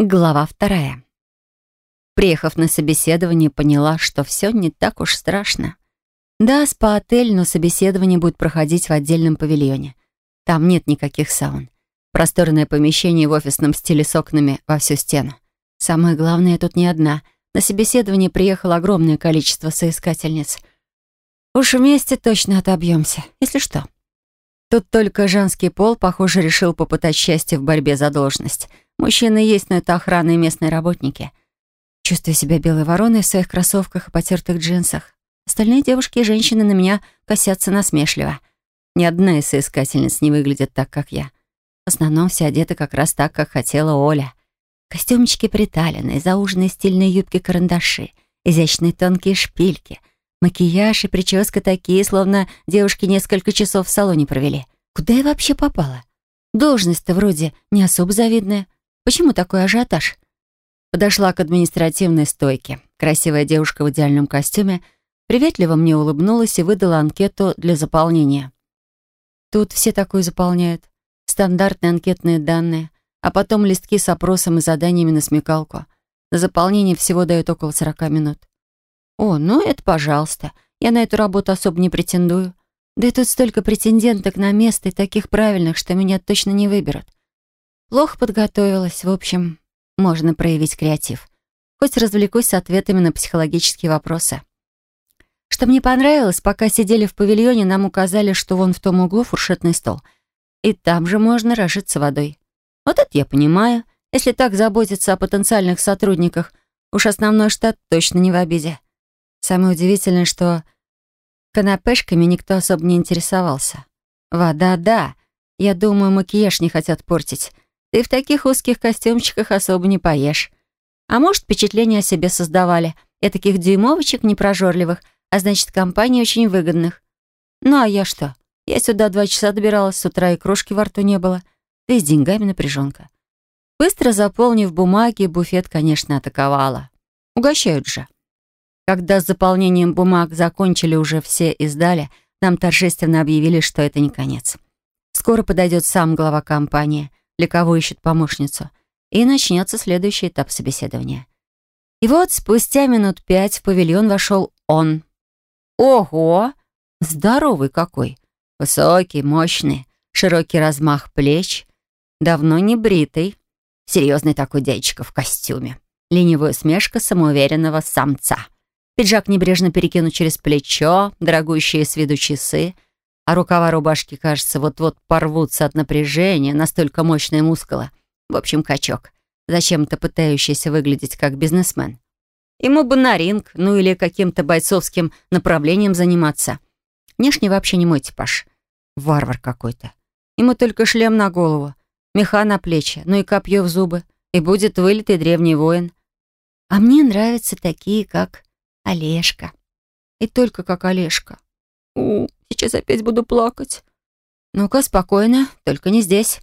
Глава вторая. Приехав на собеседование, поняла, что все не так уж страшно. Да, спа-отель, но собеседование будет проходить в отдельном павильоне. Там нет никаких саун. Просторное помещение в офисном стиле с окнами во всю стену. Самое главное, я тут не одна. На собеседование приехало огромное количество соискательниц. Уж вместе точно отобьемся, если что. Тут только женский пол, похоже, решил попытать счастье в борьбе за должность — Мужчины есть, но это охрана и местные работники. Чувствую себя белой вороной в своих кроссовках и потертых джинсах. Остальные девушки и женщины на меня косятся насмешливо. Ни одна из соискательниц не выглядит так, как я. В основном все одеты как раз так, как хотела Оля. Костюмчики приталенные, зауженные стильные юбки-карандаши, изящные тонкие шпильки, макияж и прическа такие, словно девушки несколько часов в салоне провели. Куда я вообще попала? Должность-то вроде не особо завидная. Почему такой ажиотаж? Подошла к административной стойке. Красивая девушка в идеальном костюме приветливо мне улыбнулась и выдала анкету для заполнения. Тут все такое заполняют. Стандартные анкетные данные, а потом листки с опросом и заданиями на смекалку. На заполнение всего дают около 40 минут. О, ну это пожалуйста. Я на эту работу особо не претендую. Да и тут столько претенденток на место и таких правильных, что меня точно не выберут. Плохо подготовилась. В общем, можно проявить креатив. Хоть развлекусь ответами на психологические вопросы. Что мне понравилось, пока сидели в павильоне, нам указали, что вон в том углу фуршетный стол. И там же можно разжиться водой. Вот это я понимаю. Если так заботиться о потенциальных сотрудниках, уж основной штат точно не в обиде. Самое удивительное, что канапешками никто особо не интересовался. Вода, да. Я думаю, макияж не хотят портить. Ты в таких узких костюмчиках особо не поешь. А может, впечатление о себе создавали. Я таких дюймовочек непрожорливых, а значит, компании очень выгодных. Ну а я что? Я сюда два часа добиралась, с утра и крошки во рту не было. Да и с деньгами напряженка. Быстро заполнив бумаги, буфет, конечно, атаковала. Угощают же. Когда с заполнением бумаг закончили уже все и сдали, нам торжественно объявили, что это не конец. Скоро подойдет сам глава компании для кого ищет помощницу, и начнется следующий этап собеседования. И вот спустя минут пять в павильон вошел он. Ого! Здоровый какой! Высокий, мощный, широкий размах плеч, давно не бритый, серьезный такой дядечка в костюме, ленивая усмешка самоуверенного самца. Пиджак небрежно перекинут через плечо, дорогущие с виду часы — а рукава рубашки, кажется, вот-вот порвутся от напряжения, настолько мощные мускулы. В общем, качок, зачем-то пытающийся выглядеть как бизнесмен. Ему бы на ринг, ну или каким-то бойцовским направлением заниматься. Внешне вообще не мой типаж. Варвар какой-то. Ему только шлем на голову, меха на плечи, ну и копье в зубы. И будет вылитый древний воин. А мне нравятся такие, как Олежка. И только как Олежка. У, Сейчас опять буду плакать. Ну-ка, спокойно, только не здесь.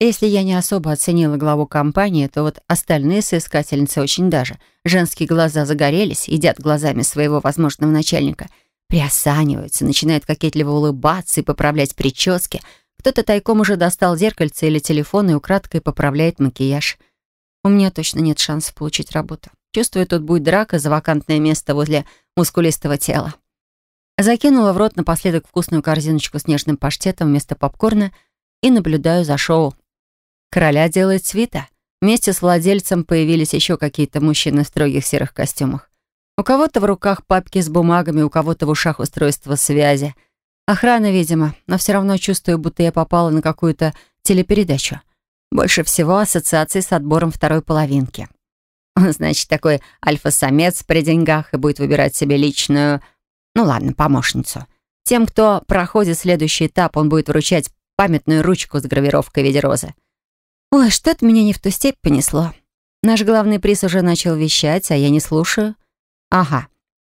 Если я не особо оценила главу компании, то вот остальные соискательницы очень даже. Женские глаза загорелись, едят глазами своего возможного начальника, приосаниваются, начинают кокетливо улыбаться и поправлять прически. Кто-то тайком уже достал зеркальце или телефон и украдкой поправляет макияж. У меня точно нет шансов получить работу. Чувствую, тут будет драка за вакантное место возле мускулистого тела. Закинула в рот напоследок вкусную корзиночку с нежным паштетом вместо попкорна и наблюдаю за шоу. Короля делает свита. Вместе с владельцем появились еще какие-то мужчины в строгих серых костюмах. У кого-то в руках папки с бумагами, у кого-то в ушах устройство связи. Охрана, видимо, но все равно чувствую, будто я попала на какую-то телепередачу. Больше всего ассоциации с отбором второй половинки. значит, такой альфа-самец при деньгах и будет выбирать себе личную ну ладно, помощницу. Тем, кто проходит следующий этап, он будет вручать памятную ручку с гравировкой в виде розы. Ой, что-то меня не в ту степь понесло. Наш главный приз уже начал вещать, а я не слушаю. Ага.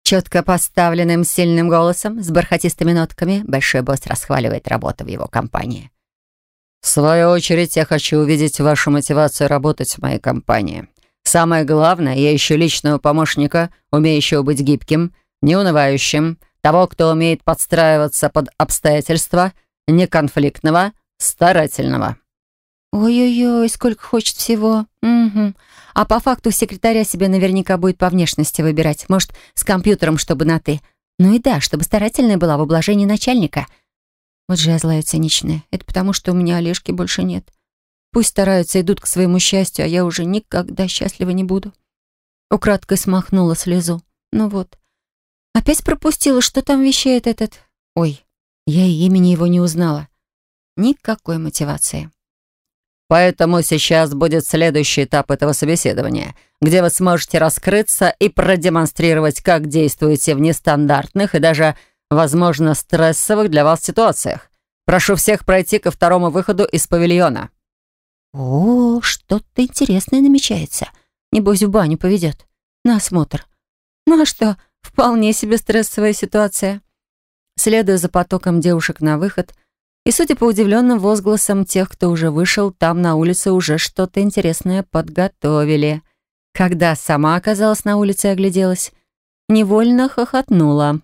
Четко поставленным сильным голосом, с бархатистыми нотками, большой босс расхваливает работу в его компании. «В свою очередь, я хочу увидеть вашу мотивацию работать в моей компании. Самое главное, я ищу личного помощника, умеющего быть гибким, неунывающим, того, кто умеет подстраиваться под обстоятельства, неконфликтного, старательного. Ой-ой-ой, сколько хочет всего. Угу. А по факту секретаря себе наверняка будет по внешности выбирать. Может, с компьютером, чтобы на «ты». Ну и да, чтобы старательная была в ублажении начальника. Вот же я злая циничная. Это потому, что у меня Олежки больше нет. Пусть стараются, идут к своему счастью, а я уже никогда счастлива не буду. Украдкой смахнула слезу. Ну вот. Опять пропустила, что там вещает этот... Ой, я и имени его не узнала. Никакой мотивации. Поэтому сейчас будет следующий этап этого собеседования, где вы сможете раскрыться и продемонстрировать, как действуете в нестандартных и даже, возможно, стрессовых для вас ситуациях. Прошу всех пройти ко второму выходу из павильона». «О, что-то интересное намечается. Небось, в баню поведет. На осмотр. Ну а что, вполне себе стрессовая ситуация». Следуя за потоком девушек на выход, и, судя по удивленным возгласам тех, кто уже вышел, там на улице уже что-то интересное подготовили. Когда сама оказалась на улице и огляделась, невольно хохотнула.